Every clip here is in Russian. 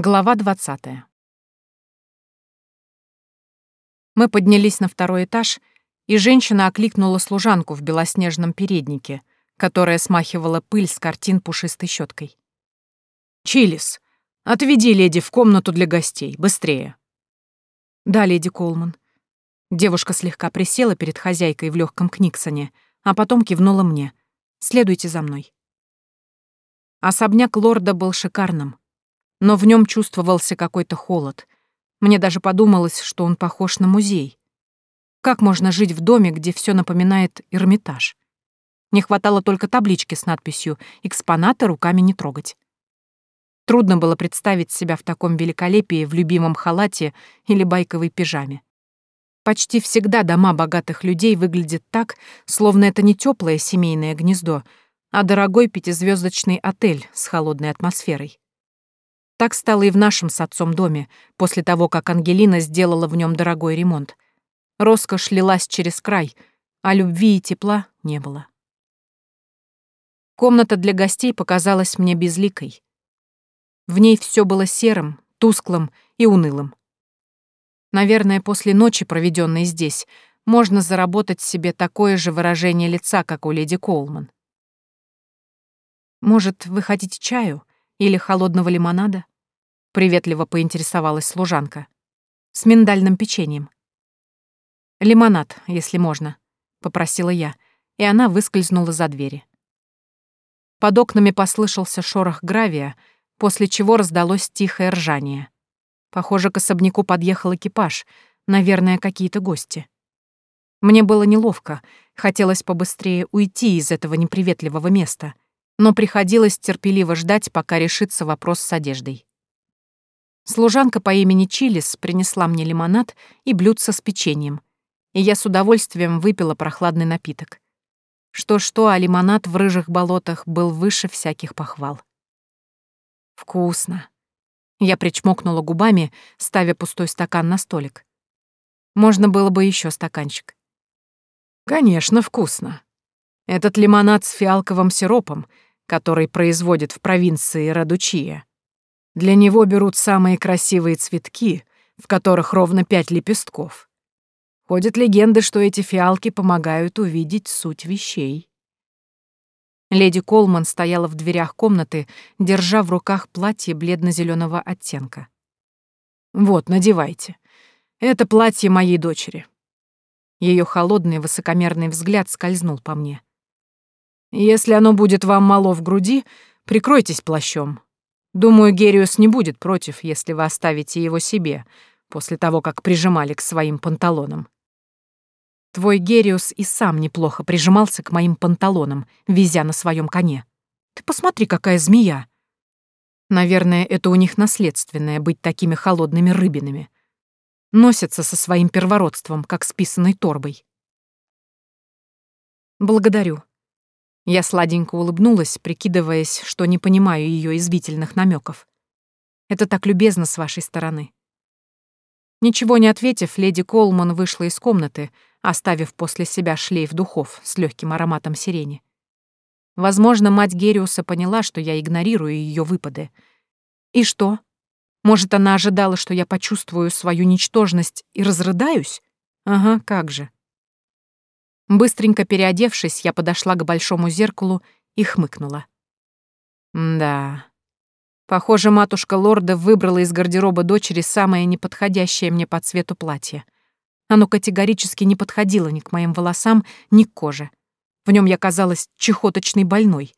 Глава 20. Мы поднялись на второй этаж, и женщина окликнула служанку в белоснежном переднике, которая смахивала пыль с картин пушистой щеткой. «Чилис, отведи леди в комнату для гостей, быстрее!» «Да, леди Колман». Девушка слегка присела перед хозяйкой в легком книксоне, а потом кивнула мне. «Следуйте за мной». Особняк лорда был шикарным, но в нем чувствовался какой-то холод. Мне даже подумалось, что он похож на музей. Как можно жить в доме, где все напоминает Эрмитаж? Не хватало только таблички с надписью «Экспонаты руками не трогать». Трудно было представить себя в таком великолепии в любимом халате или байковой пижаме. Почти всегда дома богатых людей выглядят так, словно это не теплое семейное гнездо, а дорогой пятизвездочный отель с холодной атмосферой. Так стало и в нашем с отцом доме, после того, как Ангелина сделала в нем дорогой ремонт. Роскошь лилась через край, а любви и тепла не было. Комната для гостей показалась мне безликой. В ней все было серым, тусклым и унылым. Наверное, после ночи, проведенной здесь, можно заработать себе такое же выражение лица, как у леди Колман. «Может, вы хотите чаю?» Или холодного лимонада? Приветливо поинтересовалась служанка. С миндальным печеньем. Лимонад, если можно, попросила я, и она выскользнула за двери. Под окнами послышался шорох гравия, после чего раздалось тихое ржание. Похоже, к особняку подъехал экипаж, наверное, какие-то гости. Мне было неловко, хотелось побыстрее уйти из этого неприветливого места — но приходилось терпеливо ждать, пока решится вопрос с одеждой. Служанка по имени Чилис принесла мне лимонад и блюдце с печеньем, и я с удовольствием выпила прохладный напиток. Что-что, а лимонад в рыжих болотах был выше всяких похвал. Вкусно. Я причмокнула губами, ставя пустой стакан на столик. Можно было бы еще стаканчик. Конечно, вкусно. Этот лимонад с фиалковым сиропом — который производят в провинции Радучия. Для него берут самые красивые цветки, в которых ровно пять лепестков. Ходят легенды, что эти фиалки помогают увидеть суть вещей. Леди Колман стояла в дверях комнаты, держа в руках платье бледно-зеленого оттенка. «Вот, надевайте. Это платье моей дочери». Ее холодный высокомерный взгляд скользнул по мне. Если оно будет вам мало в груди, прикройтесь плащом. Думаю, Гериус не будет против, если вы оставите его себе, после того, как прижимали к своим панталонам. Твой Гериус и сам неплохо прижимался к моим панталонам, везя на своем коне. Ты посмотри, какая змея. Наверное, это у них наследственное быть такими холодными рыбинами. Носятся со своим первородством, как с писаной торбой. Благодарю. Я сладенько улыбнулась, прикидываясь, что не понимаю ее извительных намеков. Это так любезно с вашей стороны. Ничего не ответив, леди Колман вышла из комнаты, оставив после себя шлейф духов с легким ароматом сирени. Возможно, мать Гериуса поняла, что я игнорирую ее выпады. И что? Может, она ожидала, что я почувствую свою ничтожность и разрыдаюсь? Ага, как же. Быстренько переодевшись, я подошла к большому зеркалу и хмыкнула. Да. Похоже, матушка лорда выбрала из гардероба дочери самое неподходящее мне по цвету платье. Оно категорически не подходило ни к моим волосам, ни к коже. В нем я казалась чехоточной больной.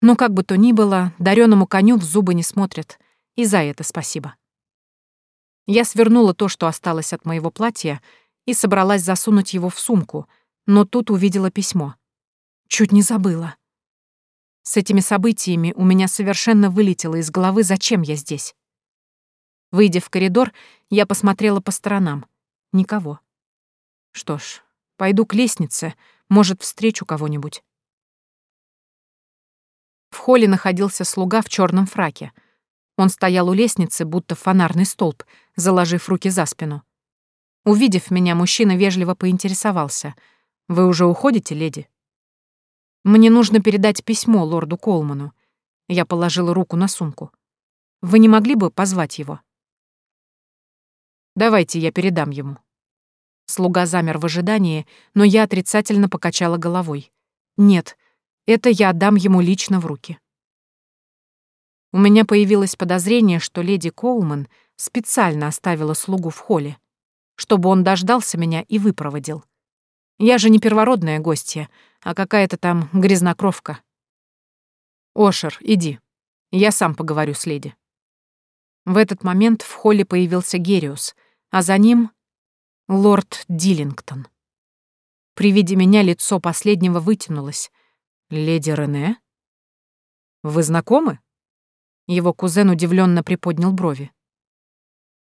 Но как бы то ни было, дареному коню в зубы не смотрят, и за это спасибо. Я свернула то, что осталось от моего платья, и собралась засунуть его в сумку, но тут увидела письмо. Чуть не забыла. С этими событиями у меня совершенно вылетело из головы, зачем я здесь. Выйдя в коридор, я посмотрела по сторонам. Никого. Что ж, пойду к лестнице, может, встречу кого-нибудь. В холле находился слуга в черном фраке. Он стоял у лестницы, будто фонарный столб, заложив руки за спину. Увидев меня, мужчина вежливо поинтересовался. «Вы уже уходите, леди?» «Мне нужно передать письмо лорду Колману». Я положила руку на сумку. Вы не могли бы позвать его? Давайте я передам ему. Слуга замер в ожидании, но я отрицательно покачала головой. Нет, это я отдам ему лично в руки. У меня появилось подозрение, что леди Коулман специально оставила слугу в холле, чтобы он дождался меня и выпроводил. Я же не первородная гостья, а какая-то там грязнокровка. «Ошер, иди. Я сам поговорю с леди». В этот момент в холле появился Гериус, а за ним — лорд Диллингтон. При виде меня лицо последнего вытянулось. «Леди Рене? Вы знакомы?» Его кузен удивленно приподнял брови.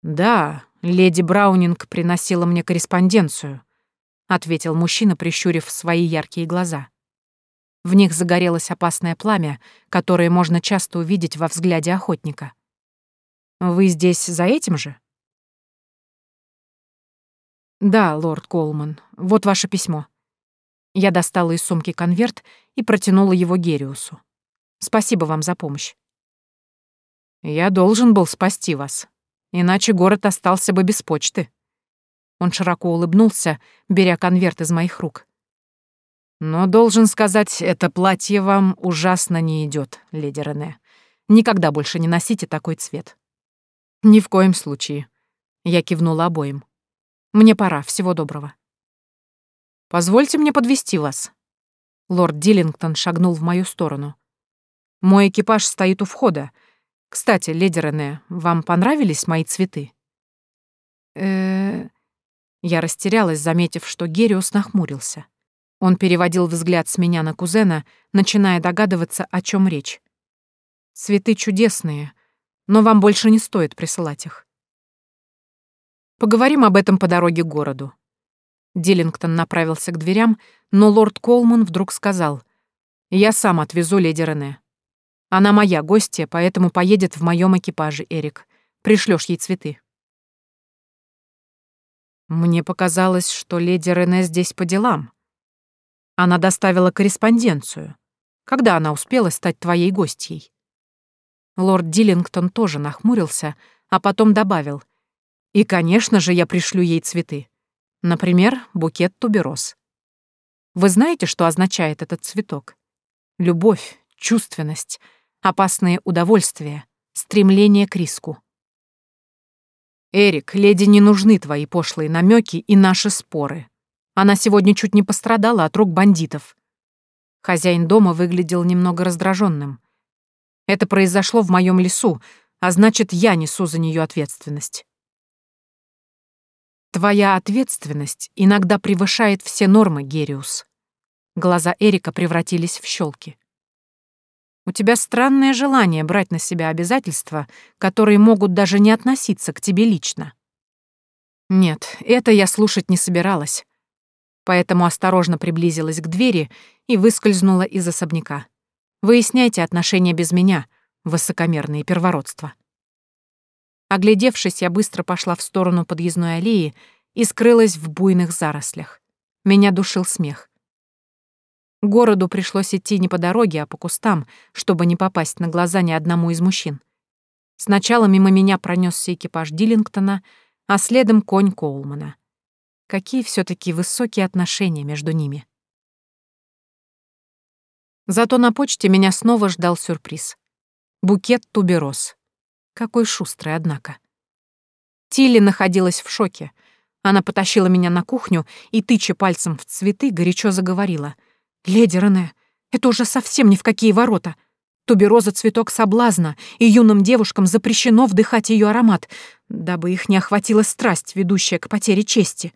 «Да, леди Браунинг приносила мне корреспонденцию», — ответил мужчина, прищурив свои яркие глаза. В них загорелось опасное пламя, которое можно часто увидеть во взгляде охотника. «Вы здесь за этим же?» «Да, лорд Колман, вот ваше письмо». Я достала из сумки конверт и протянула его Гериусу. «Спасибо вам за помощь». «Я должен был спасти вас, иначе город остался бы без почты». Он широко улыбнулся, беря конверт из моих рук. Но, должен сказать, это платье вам ужасно не идет, леди Рене. Никогда больше не носите такой цвет. Ни в коем случае. Я кивнула обоим. Мне пора, всего доброго. Позвольте мне подвести вас. Лорд Диллингтон шагнул в мою сторону. Мой экипаж стоит у входа. Кстати, леди Рене, вам понравились мои цветы? э Я растерялась, заметив, что Гериус нахмурился. Он переводил взгляд с меня на кузена, начиная догадываться, о чем речь. «Цветы чудесные, но вам больше не стоит присылать их. Поговорим об этом по дороге к городу». Диллингтон направился к дверям, но лорд Колман вдруг сказал, «Я сам отвезу леди Рене. Она моя гостья, поэтому поедет в моем экипаже, Эрик. Пришлешь ей цветы». Мне показалось, что леди Рене здесь по делам. Она доставила корреспонденцию. Когда она успела стать твоей гостьей?» Лорд Диллингтон тоже нахмурился, а потом добавил. «И, конечно же, я пришлю ей цветы. Например, букет тубероз. Вы знаете, что означает этот цветок? Любовь, чувственность, опасные удовольствия, стремление к риску. Эрик, леди не нужны твои пошлые намеки и наши споры. Она сегодня чуть не пострадала от рук бандитов. Хозяин дома выглядел немного раздраженным. Это произошло в моем лесу, а значит, я несу за нее ответственность. Твоя ответственность иногда превышает все нормы, Гериус. Глаза Эрика превратились в щелки. У тебя странное желание брать на себя обязательства, которые могут даже не относиться к тебе лично. Нет, это я слушать не собиралась поэтому осторожно приблизилась к двери и выскользнула из особняка. «Выясняйте отношения без меня, высокомерные первородства». Оглядевшись, я быстро пошла в сторону подъездной аллеи и скрылась в буйных зарослях. Меня душил смех. Городу пришлось идти не по дороге, а по кустам, чтобы не попасть на глаза ни одному из мужчин. Сначала мимо меня пронесся экипаж Диллингтона, а следом конь Коулмана. Какие все таки высокие отношения между ними. Зато на почте меня снова ждал сюрприз. Букет тубероз. Какой шустрый, однако. Тилли находилась в шоке. Она потащила меня на кухню и, тыча пальцем в цветы, горячо заговорила. «Леди Рене, это уже совсем ни в какие ворота. Тубероза — цветок соблазна, и юным девушкам запрещено вдыхать ее аромат, дабы их не охватила страсть, ведущая к потере чести.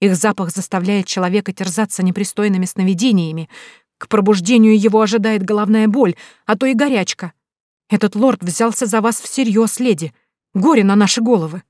Их запах заставляет человека терзаться непристойными сновидениями. К пробуждению его ожидает головная боль, а то и горячка. Этот лорд взялся за вас всерьез, леди. Горе на наши головы.